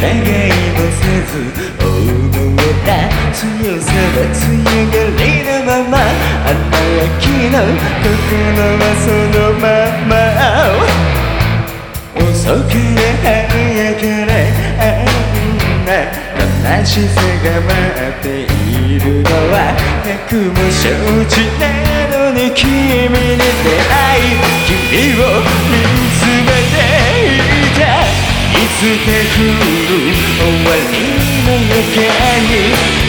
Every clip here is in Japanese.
願いもせず大物な強さは強がりのままあの秋の心はそのまま遅くれ早夜かれあんな悲しさが待っているのは百も承知なのに君に出会い君を見つめていたいつか来るりの中に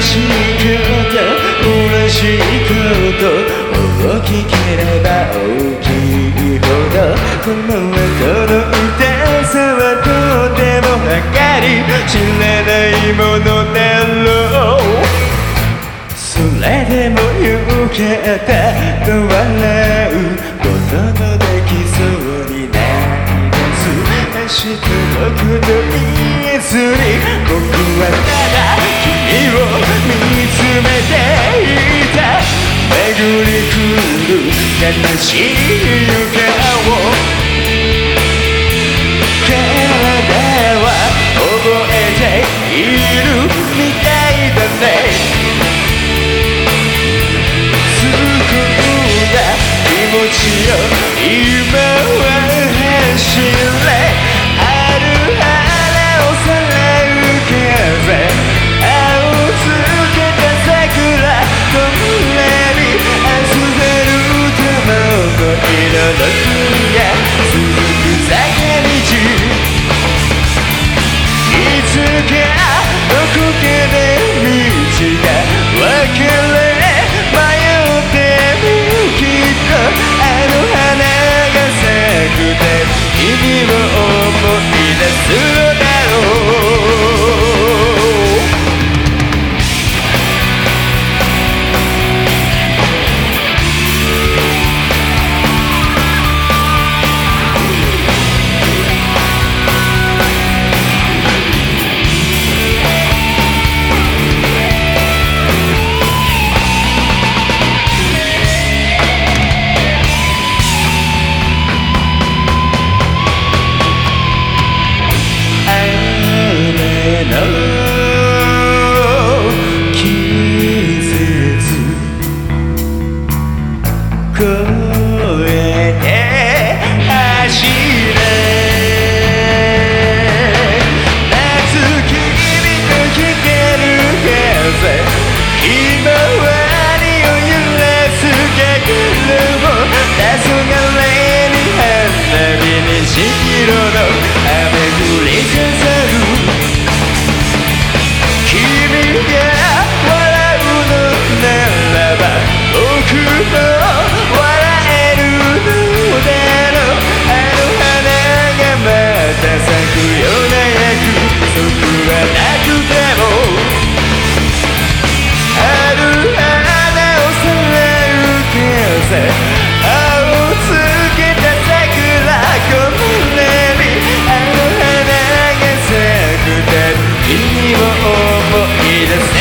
しいこと嬉しいこと大きければ大きいほどこの後の痛さはとても計り知らないものだろうそれでもよかったと笑うことのできそうになります。明日のこと言えずに僕は真的奇 قيل لك. です